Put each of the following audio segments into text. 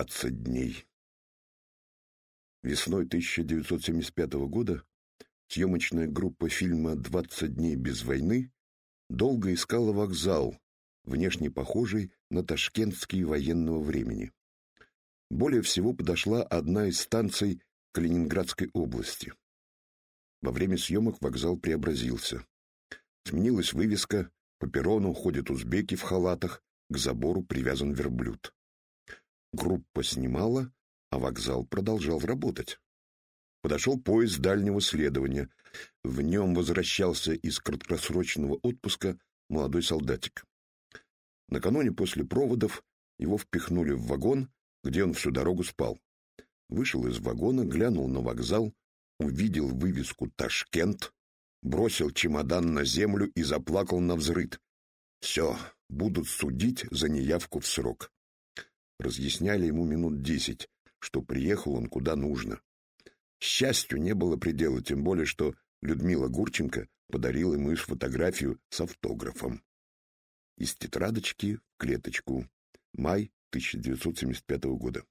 двадцать дней. Весной 1975 года съемочная группа фильма «Двадцать дней без войны» долго искала вокзал, внешне похожий на ташкентский военного времени. Более всего подошла одна из станций Калининградской области. Во время съемок вокзал преобразился. Сменилась вывеска, по перрону ходят узбеки в халатах, к забору привязан верблюд. Группа снимала, а вокзал продолжал работать. Подошел поезд дальнего следования. В нем возвращался из краткосрочного отпуска молодой солдатик. Накануне после проводов его впихнули в вагон, где он всю дорогу спал. Вышел из вагона, глянул на вокзал, увидел вывеску «Ташкент», бросил чемодан на землю и заплакал на взрыд. Все, будут судить за неявку в срок. Разъясняли ему минут десять, что приехал он куда нужно. Счастью не было предела, тем более, что Людмила Гурченко подарила ему фотографию с автографом. Из тетрадочки в клеточку. Май 1975 года.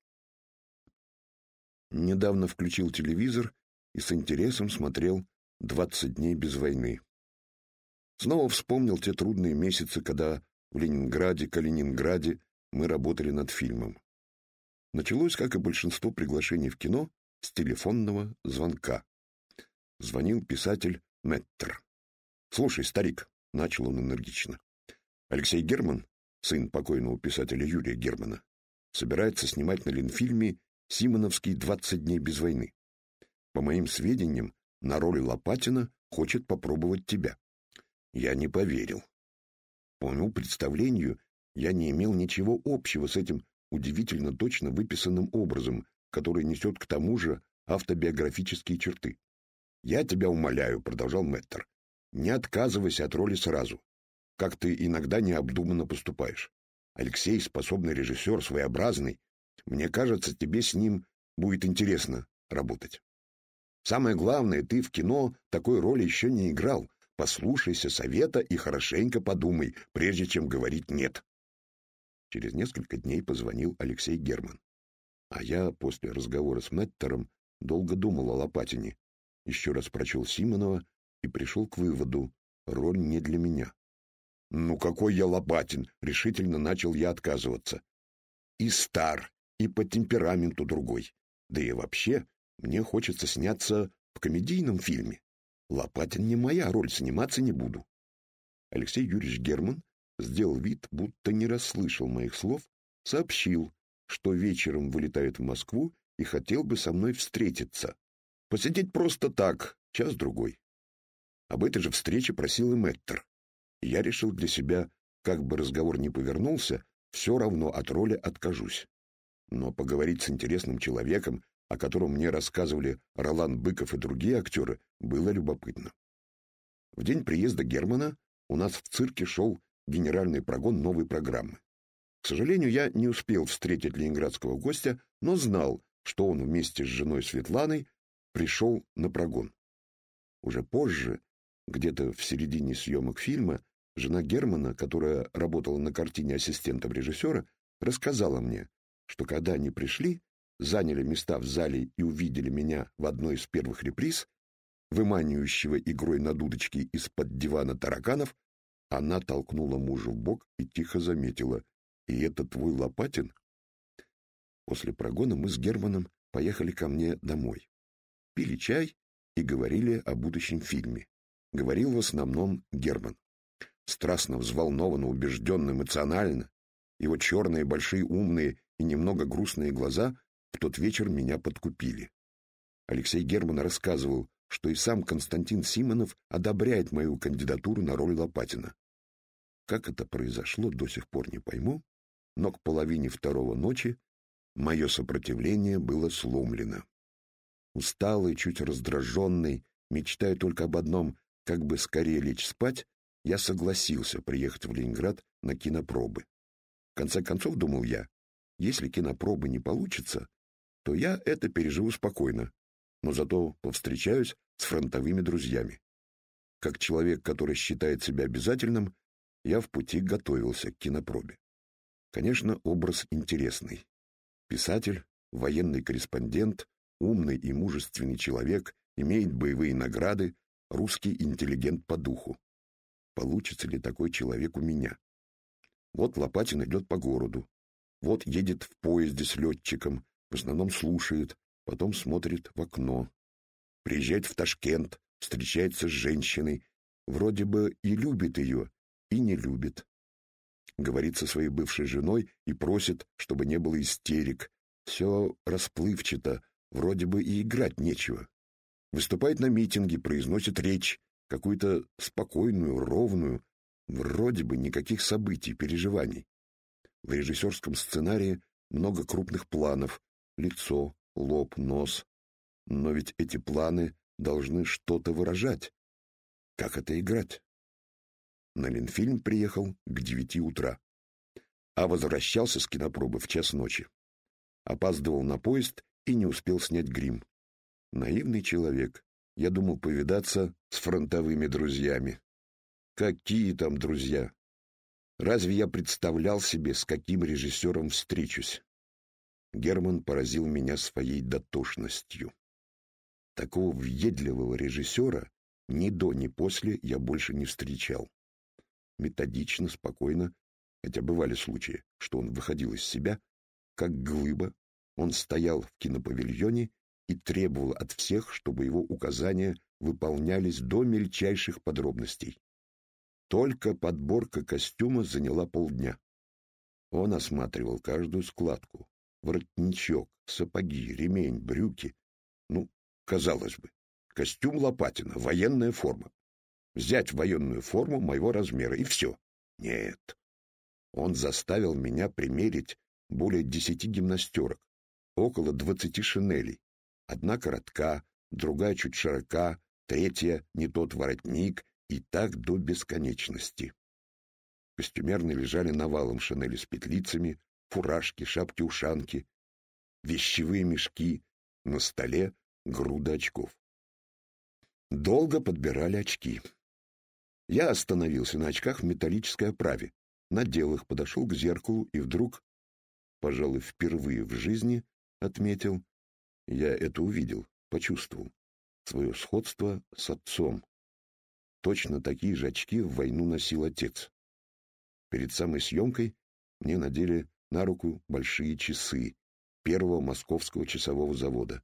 Недавно включил телевизор и с интересом смотрел «20 дней без войны». Снова вспомнил те трудные месяцы, когда в Ленинграде, Калининграде мы работали над фильмом. Началось, как и большинство приглашений в кино, с телефонного звонка. Звонил писатель Меттер. «Слушай, старик», — начал он энергично, — «Алексей Герман, сын покойного писателя Юрия Германа, собирается снимать на Ленфильме «Симоновский 20 дней без войны». По моим сведениям, на роли Лопатина хочет попробовать тебя. Я не поверил. По моему представлению, я не имел ничего общего с этим удивительно точно выписанным образом, который несет к тому же автобиографические черты. «Я тебя умоляю», — продолжал Мэттер, — «не отказывайся от роли сразу, как ты иногда необдуманно поступаешь. Алексей — способный режиссер, своеобразный. Мне кажется, тебе с ним будет интересно работать. Самое главное, ты в кино такой роли еще не играл. Послушайся совета и хорошенько подумай, прежде чем говорить «нет». Через несколько дней позвонил Алексей Герман. А я после разговора с Меттером долго думал о Лопатине. Еще раз прочел Симонова и пришел к выводу — роль не для меня. «Ну какой я Лопатин!» — решительно начал я отказываться. «И стар, и по темпераменту другой. Да и вообще, мне хочется сняться в комедийном фильме. Лопатин не моя роль, сниматься не буду». Алексей Юрьевич Герман сделал вид, будто не расслышал моих слов, сообщил, что вечером вылетает в Москву и хотел бы со мной встретиться. Посидеть просто так, час-другой. Об этой же встрече просил и Мэттер. я решил для себя, как бы разговор ни повернулся, все равно от роли откажусь. Но поговорить с интересным человеком, о котором мне рассказывали Ролан Быков и другие актеры, было любопытно. В день приезда Германа у нас в цирке шел генеральный прогон новой программы. К сожалению, я не успел встретить ленинградского гостя, но знал, что он вместе с женой Светланой пришел на прогон. Уже позже, где-то в середине съемок фильма, жена Германа, которая работала на картине ассистентом режиссера, рассказала мне, что когда они пришли, заняли места в зале и увидели меня в одной из первых реприз, выманивающего игрой на дудочке из-под дивана тараканов, она толкнула мужа в бок и тихо заметила. «И это твой Лопатин?» После прогона мы с Германом поехали ко мне домой. Пили чай и говорили о будущем фильме. Говорил в основном Герман. Страстно взволнованно, убежденно, эмоционально. Его черные, большие, умные и немного грустные глаза в тот вечер меня подкупили. Алексей Герман рассказывал, что и сам Константин Симонов одобряет мою кандидатуру на роль Лопатина. Как это произошло, до сих пор не пойму, но к половине второго ночи мое сопротивление было сломлено. Усталый, чуть раздраженный, мечтая только об одном, как бы скорее лечь спать, я согласился приехать в Ленинград на кинопробы. В конце концов, думал я, если кинопробы не получится, то я это переживу спокойно, но зато повстречаюсь с фронтовыми друзьями. Как человек, который считает себя обязательным, я в пути готовился к кинопробе. Конечно, образ интересный. Писатель, военный корреспондент, умный и мужественный человек, имеет боевые награды, русский интеллигент по духу. Получится ли такой человек у меня? Вот Лопатин идет по городу. Вот едет в поезде с летчиком, в основном слушает, потом смотрит в окно. Приезжает в Ташкент, встречается с женщиной, вроде бы и любит ее, и не любит. Говорит со своей бывшей женой и просит, чтобы не было истерик. Все расплывчато, вроде бы и играть нечего. Выступает на митинге, произносит речь, какую-то спокойную, ровную, вроде бы никаких событий, переживаний. В режиссерском сценарии много крупных планов, лицо, лоб, нос. Но ведь эти планы должны что-то выражать. Как это играть? На Ленфильм приехал к девяти утра, а возвращался с кинопробы в час ночи. Опаздывал на поезд и не успел снять грим. Наивный человек. Я думал повидаться с фронтовыми друзьями. Какие там друзья? Разве я представлял себе, с каким режиссером встречусь? Герман поразил меня своей дотошностью. Такого въедливого режиссера ни до, ни после я больше не встречал. Методично, спокойно, хотя бывали случаи, что он выходил из себя, как глыба, он стоял в кинопавильоне и требовал от всех, чтобы его указания выполнялись до мельчайших подробностей. Только подборка костюма заняла полдня. Он осматривал каждую складку, воротничок, сапоги, ремень, брюки. Ну, казалось бы, костюм Лопатина, военная форма. Взять военную форму моего размера, и все. Нет. Он заставил меня примерить более десяти гимнастерок, около двадцати шинелей. Одна коротка, другая чуть широка, третья не тот воротник, и так до бесконечности. Костюмерные лежали навалом шинели с петлицами, фуражки, шапки-ушанки, вещевые мешки, на столе груда очков. Долго подбирали очки. Я остановился на очках в металлической оправе, надел их, подошел к зеркалу и вдруг, пожалуй, впервые в жизни, отметил, я это увидел, почувствовал, свое сходство с отцом. Точно такие же очки в войну носил отец. Перед самой съемкой мне надели на руку большие часы первого московского часового завода.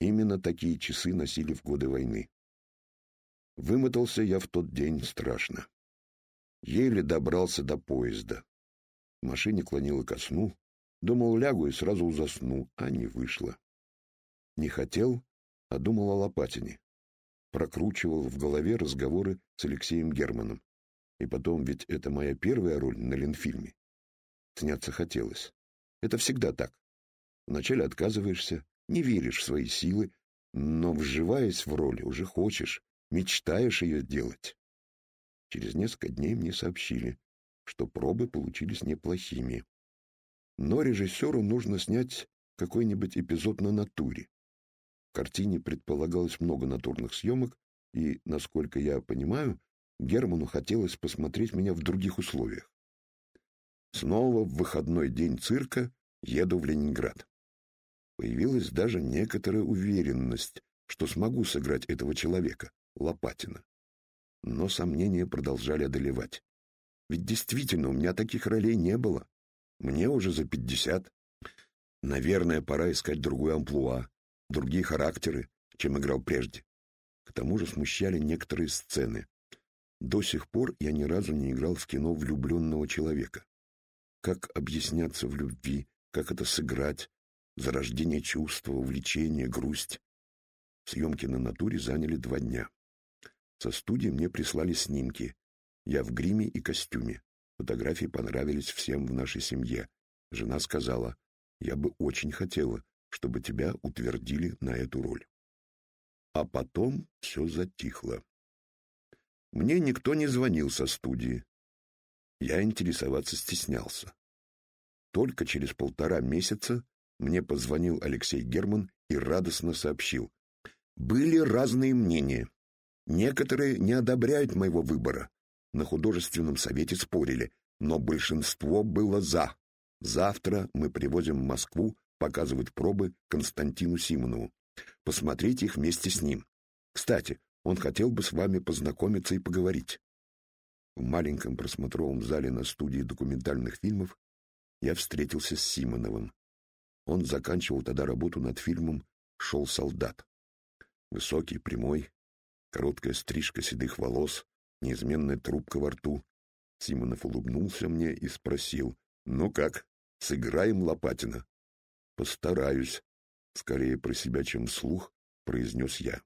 Именно такие часы носили в годы войны. Вымотался я в тот день страшно. Еле добрался до поезда. В машине клонило ко сну. Думал, лягу и сразу засну, а не вышло. Не хотел, а думал о Лопатине. Прокручивал в голове разговоры с Алексеем Германом. И потом, ведь это моя первая роль на Ленфильме. Сняться хотелось. Это всегда так. Вначале отказываешься, не веришь в свои силы, но, вживаясь в роль, уже хочешь, мечтаешь ее делать. Через несколько дней мне сообщили, что пробы получились неплохими. Но режиссеру нужно снять какой-нибудь эпизод на натуре. В картине предполагалось много натурных съемок, и, насколько я понимаю, Герману хотелось посмотреть меня в других условиях. Снова в выходной день цирка еду в Ленинград. Появилась даже некоторая уверенность, что смогу сыграть этого человека, Лопатина. Но сомнения продолжали одолевать. Ведь действительно у меня таких ролей не было. Мне уже за пятьдесят. Наверное, пора искать другую амплуа, другие характеры, чем играл прежде. К тому же смущали некоторые сцены. До сих пор я ни разу не играл в кино влюбленного человека. Как объясняться в любви, как это сыграть, зарождение чувства, увлечение, грусть. Съемки на натуре заняли два дня. Со студии мне прислали снимки. Я в гриме и костюме. Фотографии понравились всем в нашей семье. Жена сказала, я бы очень хотела, чтобы тебя утвердили на эту роль. А потом все затихло. Мне никто не звонил со студии. Я интересоваться стеснялся. Только через полтора месяца мне позвонил Алексей Герман и радостно сообщил. Были разные мнения. Некоторые не одобряют моего выбора. На художественном совете спорили, но большинство было «за». Завтра мы привозим в Москву показывать пробы Константину Симонову. Посмотрите их вместе с ним. Кстати, он хотел бы с вами познакомиться и поговорить. В маленьком просмотровом зале на студии документальных фильмов я встретился с Симоновым. Он заканчивал тогда работу над фильмом «Шел солдат». Высокий, прямой, короткая стрижка седых волос, неизменная трубка во рту. Симонов улыбнулся мне и спросил, «Ну как, сыграем Лопатина?» «Постараюсь», — скорее про себя, чем вслух, произнес я.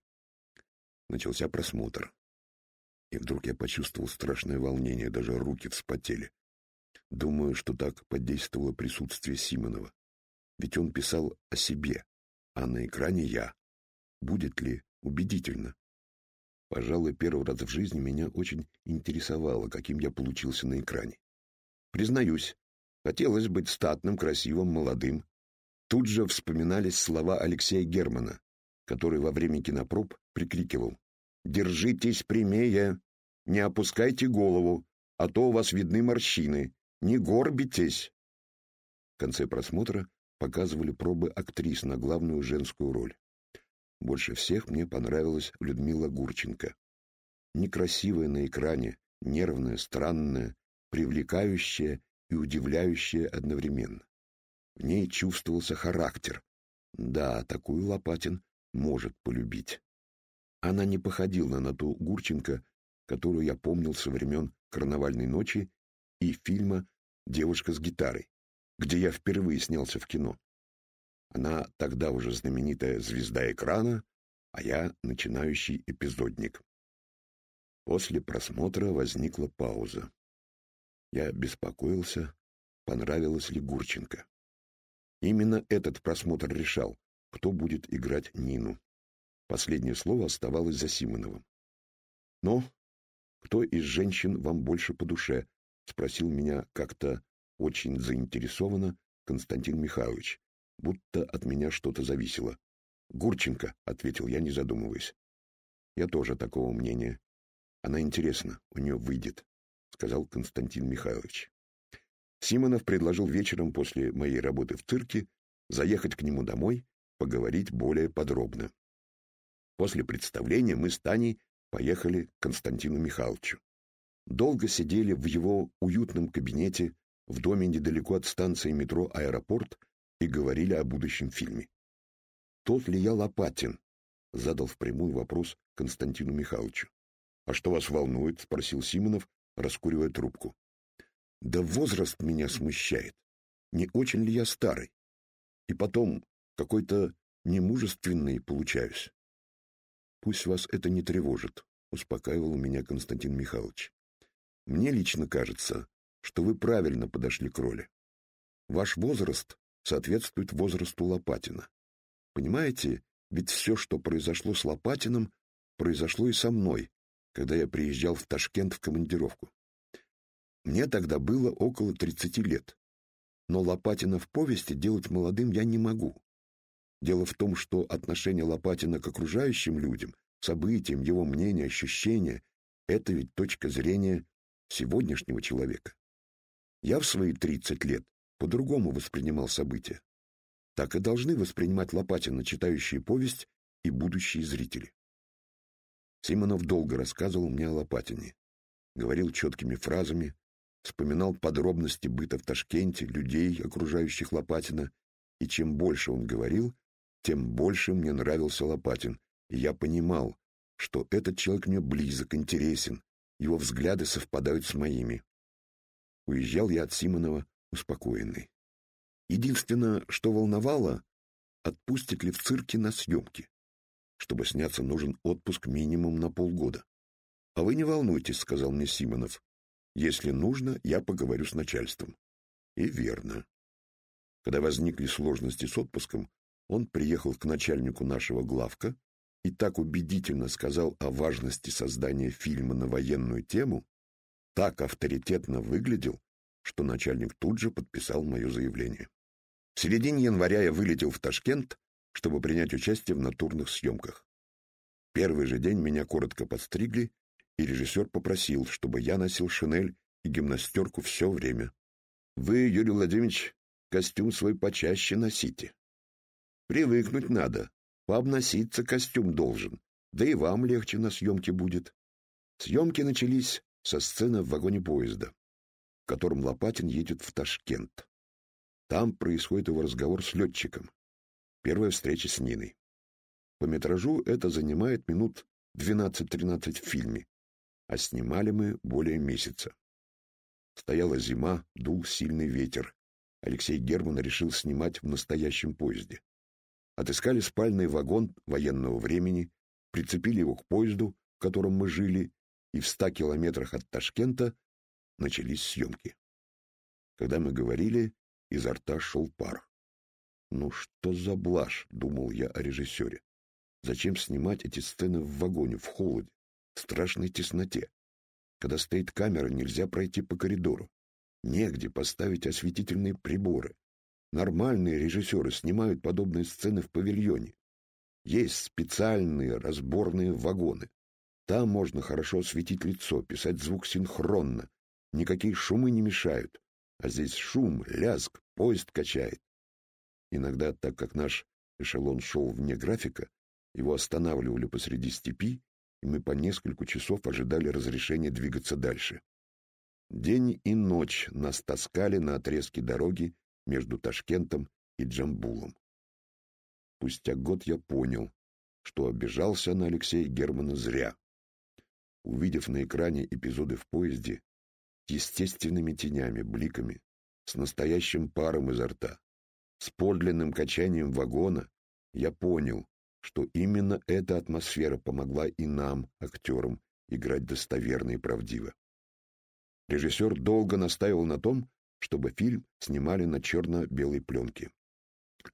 Начался просмотр. И вдруг я почувствовал страшное волнение, даже руки вспотели. Думаю, что так подействовало присутствие Симонова. Ведь он писал о себе, а на экране я. Будет ли убедительно? Пожалуй, первый раз в жизни меня очень интересовало, каким я получился на экране. Признаюсь, хотелось быть статным, красивым, молодым. Тут же вспоминались слова Алексея Германа, который во время кинопроб прикрикивал «Держитесь прямее, не опускайте голову, а то у вас видны морщины, не горбитесь!» В конце просмотра показывали пробы актрис на главную женскую роль. Больше всех мне понравилась Людмила Гурченко. Некрасивая на экране, нервная, странная, привлекающая и удивляющая одновременно. В ней чувствовался характер. Да, такую Лопатин может полюбить. Она не походила на ту Гурченко, которую я помнил со времен «Карнавальной ночи» и фильма «Девушка с гитарой», где я впервые снялся в кино. Она тогда уже знаменитая звезда экрана, а я начинающий эпизодник. После просмотра возникла пауза. Я беспокоился, понравилась ли Гурченко. Именно этот просмотр решал, кто будет играть Нину. Последнее слово оставалось за Симоновым. «Но кто из женщин вам больше по душе?» — спросил меня как-то очень заинтересованно Константин Михайлович, будто от меня что-то зависело. «Гурченко», — ответил я, не задумываясь. «Я тоже такого мнения. Она интересна, у нее выйдет», — сказал Константин Михайлович. Симонов предложил вечером после моей работы в цирке заехать к нему домой поговорить более подробно. После представления мы с Таней поехали к Константину Михайловичу. Долго сидели в его уютном кабинете в доме недалеко от станции метро «Аэропорт» и говорили о будущем фильме. «Тот ли я Лопатин?» — задал впрямую вопрос Константину Михайловичу. «А что вас волнует?» — спросил Симонов, раскуривая трубку. «Да возраст меня смущает. Не очень ли я старый? И потом, какой-то немужественный получаюсь. Пусть вас это не тревожит, успокаивал меня Константин Михайлович. Мне лично кажется, что вы правильно подошли к роли. Ваш возраст соответствует возрасту Лопатина. Понимаете, ведь все, что произошло с Лопатиным, произошло и со мной, когда я приезжал в Ташкент в командировку. Мне тогда было около 30 лет, но Лопатина в повести делать молодым я не могу. Дело в том, что отношение Лопатина к окружающим людям, событиям, его мнение, ощущения — это ведь точка зрения сегодняшнего человека. Я в свои 30 лет по-другому воспринимал события. Так и должны воспринимать Лопатина, читающие повесть, и будущие зрители. Симонов долго рассказывал мне о Лопатине. Говорил четкими фразами, вспоминал подробности быта в Ташкенте, людей, окружающих Лопатина, и чем больше он говорил, тем больше мне нравился Лопатин, я понимал, что этот человек мне близок, интересен, его взгляды совпадают с моими. Уезжал я от Симонова успокоенный. Единственное, что волновало, отпустят ли в цирке на съемки. Чтобы сняться, нужен отпуск минимум на полгода. — А вы не волнуйтесь, — сказал мне Симонов. — Если нужно, я поговорю с начальством. И верно. Когда возникли сложности с отпуском, он приехал к начальнику нашего главка и так убедительно сказал о важности создания фильма на военную тему, так авторитетно выглядел, что начальник тут же подписал мое заявление. В середине января я вылетел в Ташкент, чтобы принять участие в натурных съемках. Первый же день меня коротко подстригли, и режиссер попросил, чтобы я носил шинель и гимнастерку все время. «Вы, Юрий Владимирович, костюм свой почаще носите. Привыкнуть надо. Пообноситься костюм должен. Да и вам легче на съемке будет. Съемки начались со сцены в вагоне поезда, в котором Лопатин едет в Ташкент. Там происходит его разговор с летчиком. Первая встреча с Ниной. По метражу это занимает минут 12-13 в фильме, а снимали мы более месяца. Стояла зима, дул сильный ветер. Алексей Герман решил снимать в настоящем поезде. Отыскали спальный вагон военного времени, прицепили его к поезду, в котором мы жили, и в ста километрах от Ташкента начались съемки. Когда мы говорили, изо рта шел пар. «Ну что за блажь?» — думал я о режиссере. «Зачем снимать эти сцены в вагоне, в холоде, в страшной тесноте? Когда стоит камера, нельзя пройти по коридору. Негде поставить осветительные приборы. Нормальные режиссеры снимают подобные сцены в павильоне. Есть специальные разборные вагоны. Там можно хорошо осветить лицо, писать звук синхронно. Никакие шумы не мешают. А здесь шум, лязг, поезд качает. Иногда, так как наш эшелон шел вне графика, его останавливали посреди степи, и мы по несколько часов ожидали разрешения двигаться дальше. День и ночь нас таскали на отрезке дороги между Ташкентом и Джамбулом. Спустя год я понял, что обижался на Алексея Германа зря. Увидев на экране эпизоды в поезде, естественными тенями, бликами, с настоящим паром изо рта, с подлинным качанием вагона, я понял, что именно эта атмосфера помогла и нам, актерам, играть достоверно и правдиво. Режиссер долго настаивал на том, чтобы фильм снимали на черно-белой пленке.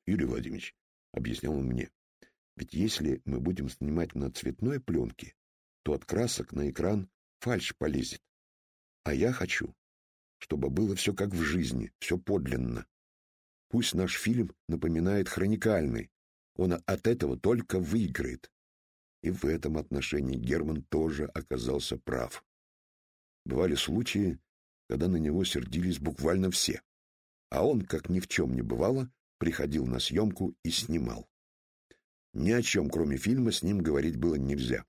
«Юрий Владимирович», — объяснял он мне, — «ведь если мы будем снимать на цветной пленке, то от красок на экран фальшь полезет. А я хочу, чтобы было все как в жизни, все подлинно. Пусть наш фильм напоминает хроникальный, он от этого только выиграет. И в этом отношении Герман тоже оказался прав. Бывали случаи, когда на него сердились буквально все, а он, как ни в чем не бывало, приходил на съемку и снимал. Ни о чем, кроме фильма, с ним говорить было нельзя.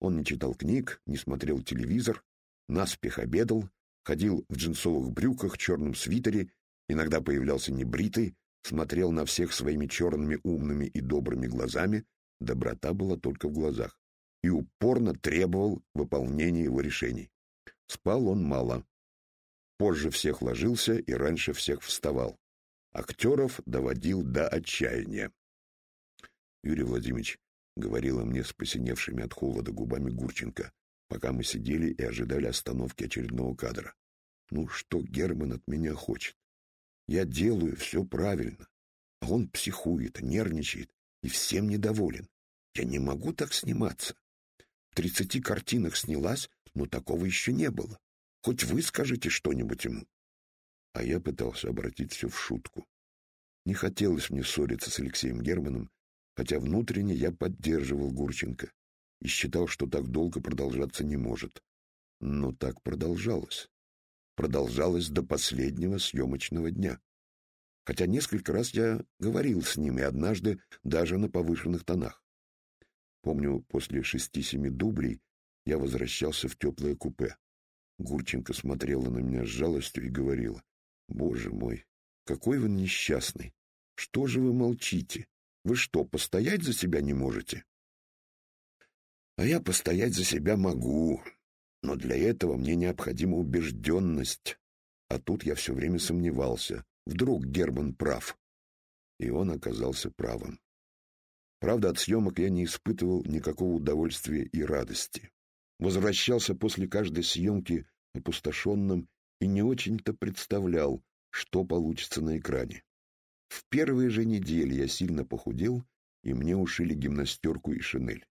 Он не читал книг, не смотрел телевизор, наспех обедал, ходил в джинсовых брюках, черном свитере, иногда появлялся небритый, смотрел на всех своими черными умными и добрыми глазами, доброта была только в глазах, и упорно требовал выполнения его решений. Спал он мало. Позже всех ложился и раньше всех вставал. Актеров доводил до отчаяния. Юрий Владимирович говорила мне с посиневшими от холода губами Гурченко, пока мы сидели и ожидали остановки очередного кадра. Ну что Герман от меня хочет? Я делаю все правильно, а он психует, нервничает и всем недоволен. Я не могу так сниматься. В тридцати картинах снялась, но такого еще не было. Хоть вы скажите что-нибудь ему. А я пытался обратить все в шутку. Не хотелось мне ссориться с Алексеем Германом, хотя внутренне я поддерживал Гурченко и считал, что так долго продолжаться не может. Но так продолжалось. Продолжалось до последнего съемочного дня. Хотя несколько раз я говорил с ним, и однажды даже на повышенных тонах. Помню, после шести-семи дублей я возвращался в теплое купе. Гурченко смотрела на меня с жалостью и говорила, «Боже мой, какой вы несчастный! Что же вы молчите? Вы что, постоять за себя не можете? А я постоять за себя могу, но для этого мне необходима убежденность. А тут я все время сомневался. Вдруг Герман прав. И он оказался правым. Правда, от съемок я не испытывал никакого удовольствия и радости. Возвращался после каждой съемки опустошенным и не очень-то представлял, что получится на экране. В первые же недели я сильно похудел, и мне ушили гимнастерку и шинель.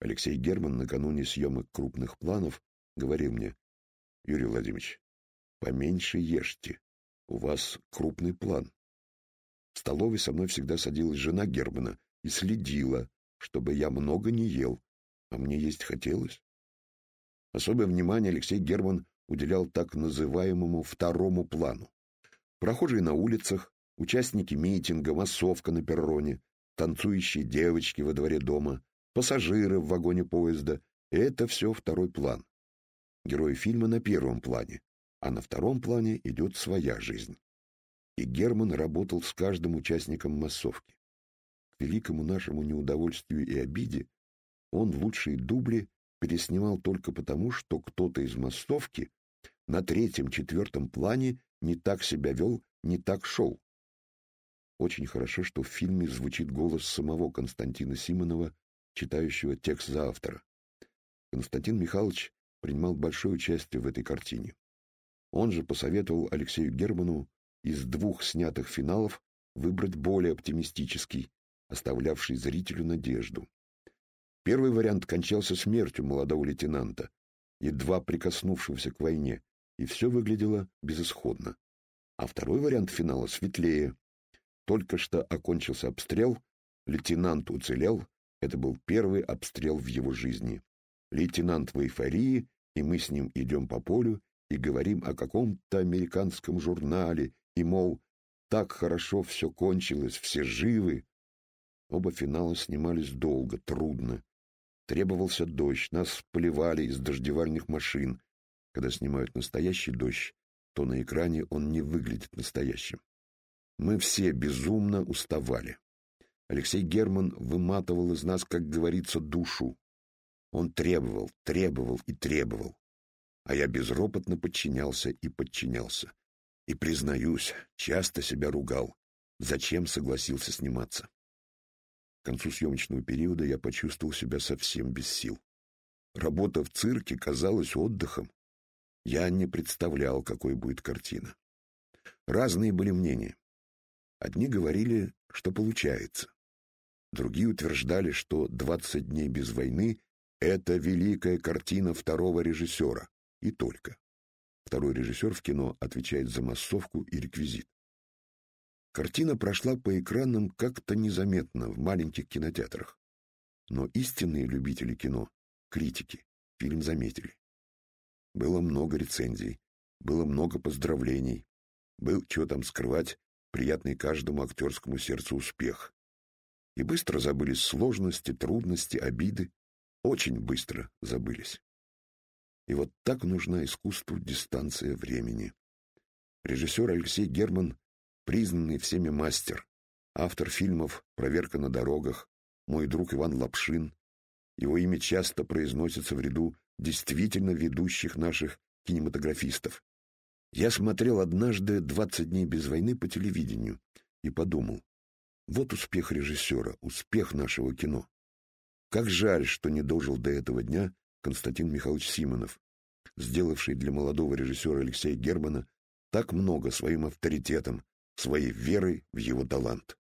Алексей Герман накануне съемок крупных планов говорил мне, «Юрий Владимирович, поменьше ешьте, у вас крупный план». В столовой со мной всегда садилась жена Германа и следила, чтобы я много не ел, а мне есть хотелось. Особое внимание Алексей Герман уделял так называемому второму плану. Прохожие на улицах, участники митинга, массовка на перроне, танцующие девочки во дворе дома, пассажиры в вагоне поезда — это все второй план. Герои фильма на первом плане, а на втором плане идет своя жизнь. И Герман работал с каждым участником массовки. К великому нашему неудовольствию и обиде он лучшие дубли переснимал только потому, что кто-то из массовки на третьем-четвертом плане не так себя вел, не так шел. Очень хорошо, что в фильме звучит голос самого Константина Симонова, читающего текст за автора. Константин Михайлович принимал большое участие в этой картине. Он же посоветовал Алексею Герману из двух снятых финалов выбрать более оптимистический, оставлявший зрителю надежду. Первый вариант кончался смертью молодого лейтенанта, едва прикоснувшегося к войне, и все выглядело безысходно. А второй вариант финала светлее. Только что окончился обстрел, лейтенант уцелел, это был первый обстрел в его жизни. Лейтенант в эйфории, и мы с ним идем по полю и говорим о каком-то американском журнале, и, мол, так хорошо все кончилось, все живы. Оба финала снимались долго, трудно. Требовался дождь, нас поливали из дождевальных машин. Когда снимают настоящий дождь, то на экране он не выглядит настоящим. Мы все безумно уставали. Алексей Герман выматывал из нас, как говорится, душу. Он требовал, требовал и требовал. А я безропотно подчинялся и подчинялся. И, признаюсь, часто себя ругал. Зачем согласился сниматься? К концу съемочного периода я почувствовал себя совсем без сил. Работа в цирке казалась отдыхом. Я не представлял, какой будет картина. Разные были мнения. Одни говорили, что получается. Другие утверждали, что «20 дней без войны» — это великая картина второго режиссера. И только. Второй режиссер в кино отвечает за массовку и реквизит. Картина прошла по экранам как-то незаметно в маленьких кинотеатрах. Но истинные любители кино, критики, фильм заметили. Было много рецензий, было много поздравлений, был, что там скрывать, приятный каждому актерскому сердцу успех. И быстро забылись сложности, трудности, обиды, очень быстро забылись. И вот так нужна искусству дистанция времени. Режиссер Алексей Герман признанный всеми мастер, автор фильмов «Проверка на дорогах», мой друг Иван Лапшин. Его имя часто произносится в ряду действительно ведущих наших кинематографистов. Я смотрел однажды «20 дней без войны» по телевидению и подумал, вот успех режиссера, успех нашего кино. Как жаль, что не дожил до этого дня Константин Михайлович Симонов, сделавший для молодого режиссера Алексея Германа так много своим авторитетом, своей верой в его талант.